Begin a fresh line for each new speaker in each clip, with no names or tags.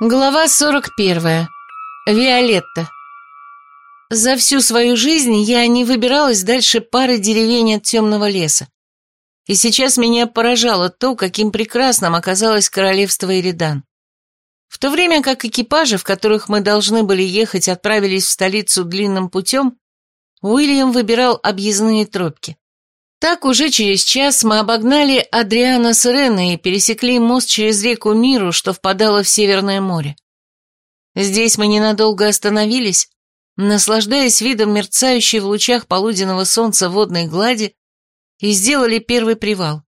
Глава 41. Виолетта. За всю свою жизнь я не выбиралась дальше пары деревень от темного леса. И сейчас меня поражало то, каким прекрасным оказалось королевство Иридан. В то время как экипажи, в которых мы должны были ехать, отправились в столицу длинным путем, Уильям выбирал объездные тропки. Так уже через час мы обогнали Адриана с Иреной и пересекли мост через реку Миру, что впадало в Северное море. Здесь мы ненадолго остановились, наслаждаясь видом мерцающей в лучах полуденного солнца водной глади, и сделали первый привал.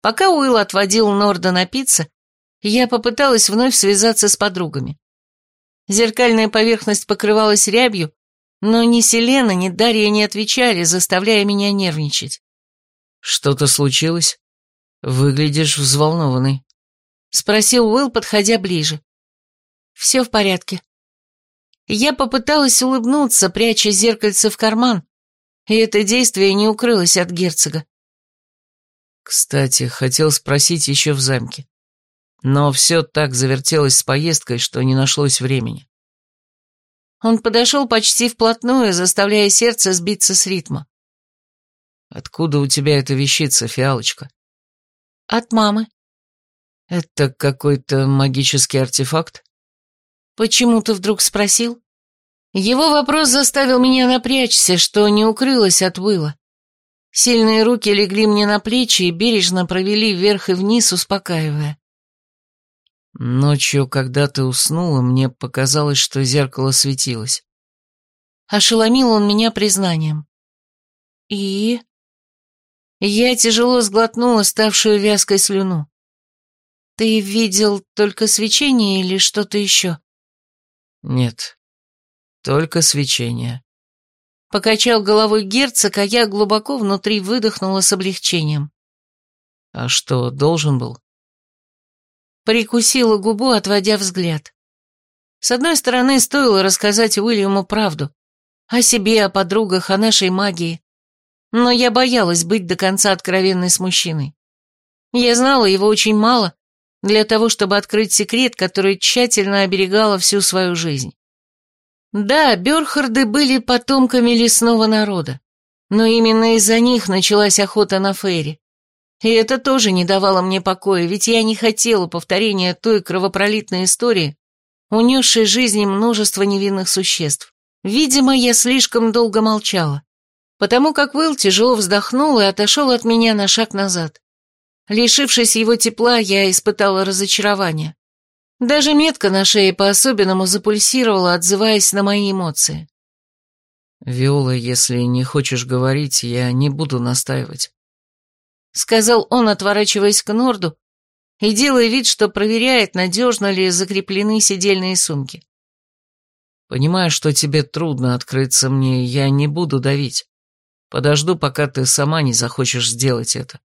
Пока Уилл отводил Норда напиться, я попыталась вновь связаться с подругами. Зеркальная поверхность покрывалась рябью, но ни Селена, ни Дарья не отвечали, заставляя меня нервничать.
«Что-то случилось? Выглядишь взволнованный», —
спросил Уилл, подходя ближе. «Все в порядке». Я попыталась улыбнуться, пряча зеркальце в карман, и это действие не укрылось от герцога.
«Кстати, хотел спросить еще в замке, но все так завертелось с поездкой, что не нашлось времени.
Он подошел почти вплотную, заставляя сердце сбиться с ритма.
«Откуда у тебя эта вещица, фиалочка?»
«От мамы».
«Это какой-то магический артефакт?»
«Почему ты вдруг спросил?» Его вопрос заставил меня напрячься, что не укрылось от выла. Сильные руки легли мне на плечи и бережно провели вверх и вниз, успокаивая.
Ночью, когда ты уснула, мне показалось, что зеркало светилось.
Ошеломил он меня признанием. И... Я тяжело сглотнула ставшую вязкой слюну. Ты видел только свечение или что-то еще?
Нет, только свечение.
Покачал головой герцог, а я глубоко внутри выдохнула с облегчением.
А что, должен был?
Прикусила губу, отводя взгляд. С одной стороны, стоило рассказать Уильяму правду. О себе, о подругах, о нашей магии. Но я боялась быть до конца откровенной с мужчиной. Я знала его очень мало для того, чтобы открыть секрет, который тщательно оберегала всю свою жизнь. Да, Бёрхарды были потомками лесного народа, но именно из-за них началась охота на Фейри. И это тоже не давало мне покоя, ведь я не хотела повторения той кровопролитной истории, унесшей жизни множество невинных существ. Видимо, я слишком долго молчала, потому как Уилл тяжело вздохнул и отошел от меня на шаг назад. Лишившись его тепла, я испытала разочарование. Даже метка на шее по-особенному запульсировала, отзываясь на мои эмоции.
«Виола, если не хочешь говорить, я не буду настаивать.
— сказал он, отворачиваясь к Норду и делая вид, что проверяет, надежно ли закреплены сидельные сумки.
«Понимаю, что тебе трудно открыться мне, я не буду давить. Подожду, пока ты сама не захочешь сделать это.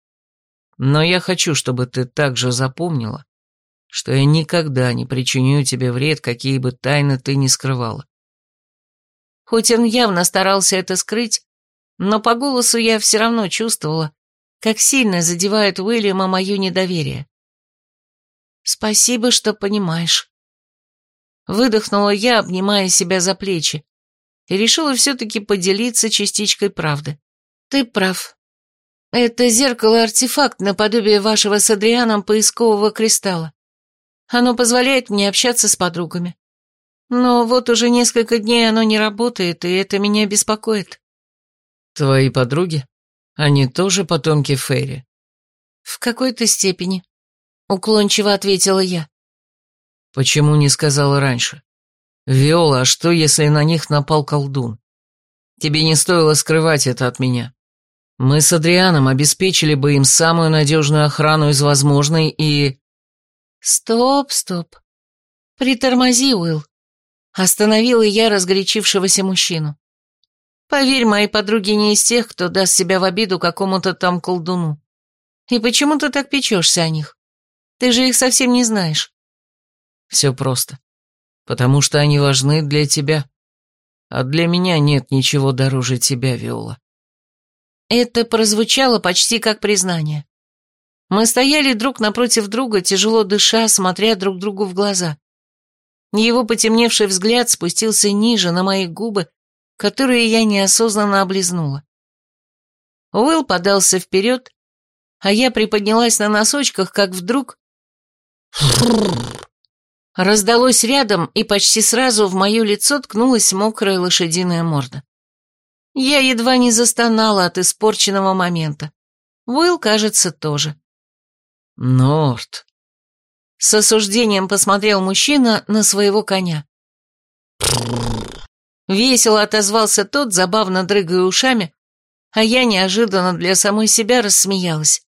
Но я хочу, чтобы ты также запомнила, что я никогда не причиню тебе вред, какие бы тайны ты ни скрывала».
Хоть он явно старался это скрыть, но по голосу я все равно чувствовала, как сильно задевает Уильяма мое недоверие. «Спасибо, что понимаешь». Выдохнула я, обнимая себя за плечи, и решила все-таки поделиться частичкой правды. «Ты прав. Это зеркало-артефакт наподобие вашего с Адрианом поискового кристалла. Оно позволяет мне общаться с подругами. Но вот уже несколько дней оно не работает, и это меня беспокоит».
«Твои подруги?» Они тоже потомки Фейри?
В какой-то степени, уклончиво ответила я.
Почему не сказала раньше? Виола, а что, если на них напал колдун? Тебе не стоило скрывать это от меня. Мы с Адрианом обеспечили бы им самую надежную охрану из возможной и...
Стоп, стоп. Притормози, Уилл. Остановила я разгорячившегося мужчину. Поверь, мои подруги не из тех, кто даст себя в обиду какому-то там колдуну. И почему ты так печешься о них? Ты же их совсем не знаешь.
Все просто. Потому что они важны для тебя. А для меня нет ничего дороже тебя, Виола.
Это прозвучало почти как признание. Мы стояли друг напротив друга, тяжело дыша, смотря друг другу в глаза. Его потемневший взгляд спустился ниже на мои губы, которые я неосознанно облизнула. Уилл подался вперед, а я приподнялась на носочках, как вдруг... Раздалось рядом, и почти сразу в мое лицо ткнулась мокрая лошадиная морда. Я едва не застонала от испорченного момента. Уилл, кажется, тоже.
«Норт!»
С осуждением посмотрел мужчина на своего коня. Весело отозвался тот, забавно дрыгая ушами, а я неожиданно для самой себя рассмеялась.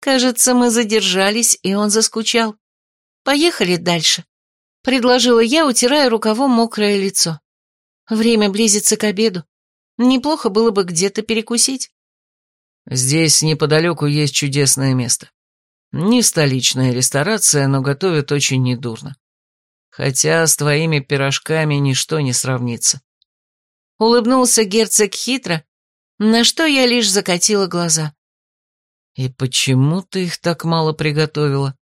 Кажется, мы задержались, и он заскучал. Поехали дальше, предложила я, утирая рукавом мокрое лицо. Время близится к обеду. Неплохо было бы где-то перекусить.
Здесь неподалеку есть чудесное место. Не столичная ресторация, но готовят очень недурно. Хотя с твоими пирожками ничто не сравнится.
Улыбнулся герцог хитро, на что я лишь закатила глаза.
И почему ты их так мало приготовила?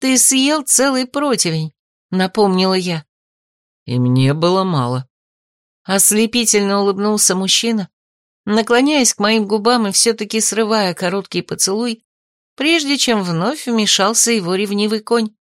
Ты съел целый противень, напомнила я.
И мне было мало.
Ослепительно улыбнулся мужчина, наклоняясь к моим губам и все-таки срывая короткий поцелуй, прежде чем вновь вмешался его ревнивый конь.